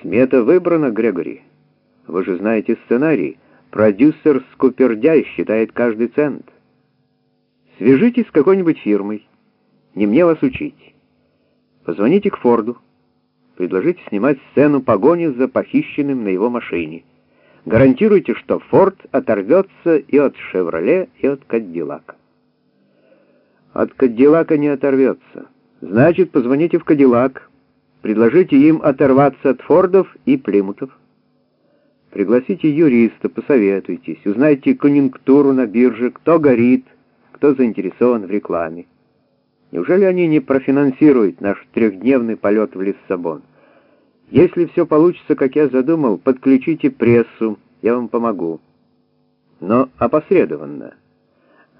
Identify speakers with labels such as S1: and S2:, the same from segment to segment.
S1: Смета выбрана, Грегори. Вы же знаете сценарий. Продюсер скупердяй считает каждый цент. Свяжитесь с какой-нибудь фирмой. Не мне вас учить. Позвоните к Форду. Предложите снимать сцену погони за похищенным на его машине. Гарантируйте, что Форд оторвется и от «Шевроле», и от «Кадиллака». От «Кадиллака» не оторвется. Значит, позвоните в «Кадиллак», предложите им оторваться от «Фордов» и «Плимутов». Пригласите юриста, посоветуйтесь, узнайте конъюнктуру на бирже, кто горит, кто заинтересован в рекламе. Неужели они не профинансируют наш трехдневный полет в Лиссабон? Если все получится, как я задумал, подключите прессу, я вам помогу. Но опосредованно.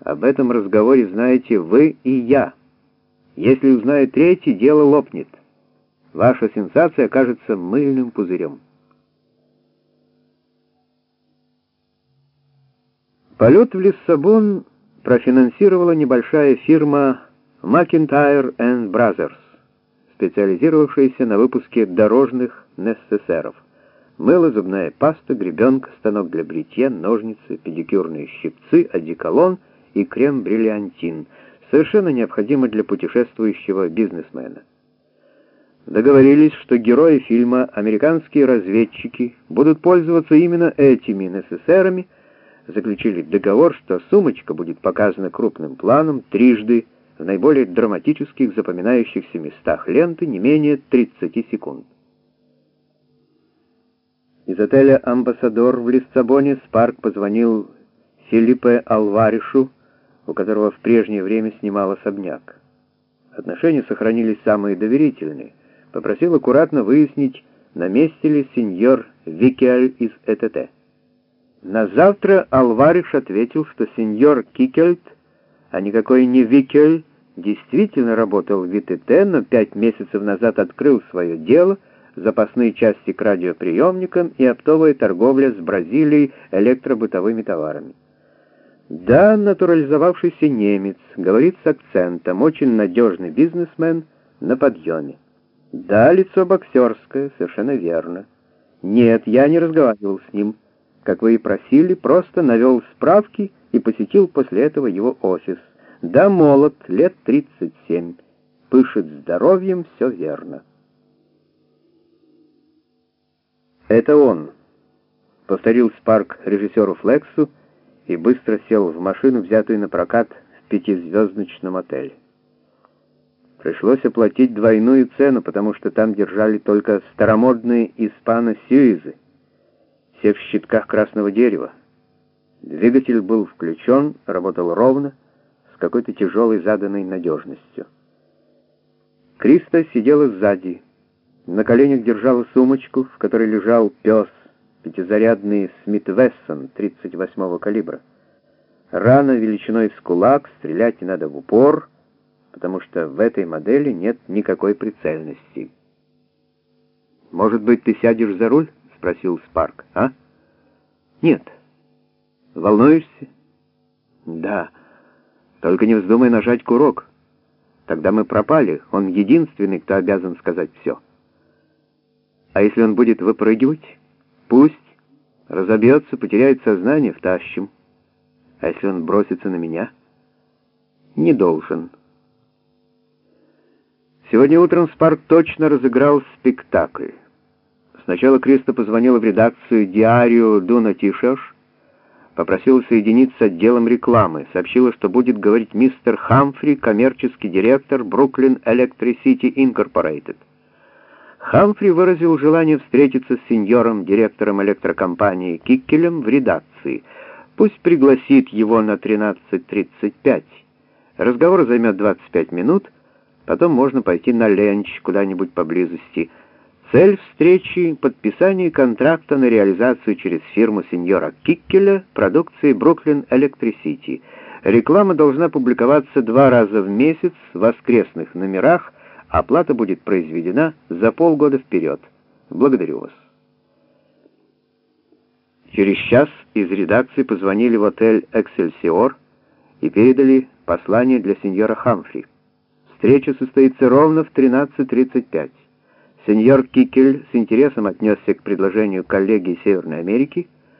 S1: Об этом разговоре знаете вы и я. Если узнает третий, дело лопнет. Ваша сенсация окажется мыльным пузырем. Полет в Лиссабон профинансировала небольшая фирма McIntyre Brothers, специализировавшаяся на выпуске дорожных necessеров. Мыло, зубная паста, гребенка, станок для бритья, ножницы, педикюрные щипцы, одеколон и крем-бриллиантин, совершенно необходимо для путешествующего бизнесмена. Договорились, что герои фильма «Американские разведчики» будут пользоваться именно этими necessерами, заключили договор, что сумочка будет показана крупным планом трижды в наиболее драматических запоминающихся местах ленты не менее 30 секунд. Из отеля «Амбассадор» в Лиссабоне Спарк позвонил Филиппе Алваришу, у которого в прежнее время снимал особняк. Отношения сохранились самые доверительные. Попросил аккуратно выяснить, на месте ли сеньор Викель из ЭТТ. На завтра Алвариш ответил, что сеньор Кикельт, а никакой не Викель, действительно работал в ВТТ, но пять месяцев назад открыл свое дело, запасные части к радиоприемникам и оптовая торговля с Бразилией электробытовыми товарами. Да, натурализовавшийся немец, говорит с акцентом, очень надежный бизнесмен на подъеме. Да, лицо боксерское, совершенно верно. Нет, я не разговаривал с ним как вы и просили, просто навел справки и посетил после этого его офис. Да, молод, лет 37, пышет здоровьем, все верно. «Это он», — повторил Спарк режиссеру Флексу и быстро сел в машину, взятую на прокат в пятизвездочном отеле. Пришлось оплатить двойную цену, потому что там держали только старомодные испано-сюизы все в щитках красного дерева. Двигатель был включен, работал ровно, с какой-то тяжелой заданной надежностью. Криста сидела сзади. На коленях держала сумочку, в которой лежал пес, пятизарядный Смит Вессон 38-го калибра. Рана величиной с кулак, стрелять надо в упор, потому что в этой модели нет никакой прицельности. «Может быть, ты сядешь за руль?» спросил Спарк. «А? Нет. Волнуешься?» «Да. Только не вздумай нажать курок. Тогда мы пропали. Он единственный, кто обязан сказать все. А если он будет выпрыгивать? Пусть. Разобьется, потеряет сознание, втащим. А если он бросится на меня? Не должен». Сегодня утром Спарк точно разыграл спектакль. Сначала Криста позвонила в редакцию «Диарио Дуна Тишеш», попросила соединиться с отделом рекламы, сообщила, что будет говорить мистер Хамфри, коммерческий директор Бруклин Electricity Incorporated. Хамфри выразил желание встретиться с сеньором, директором электрокомпании Киккелем в редакции. Пусть пригласит его на 13.35. Разговор займет 25 минут, потом можно пойти на ленч куда-нибудь поблизости. Цель встречи — подписание контракта на реализацию через фирму сеньора Киккеля продукции Brooklyn Electricity. Реклама должна публиковаться два раза в месяц в воскресных номерах, оплата будет произведена за полгода вперед. Благодарю вас. Через час из редакции позвонили в отель «Эксельсиор» и передали послание для сеньора Хамфри. Встреча состоится ровно в 13.35. Сеньор Кикель с интересом отнесся к предложению коллеги Северной Америки,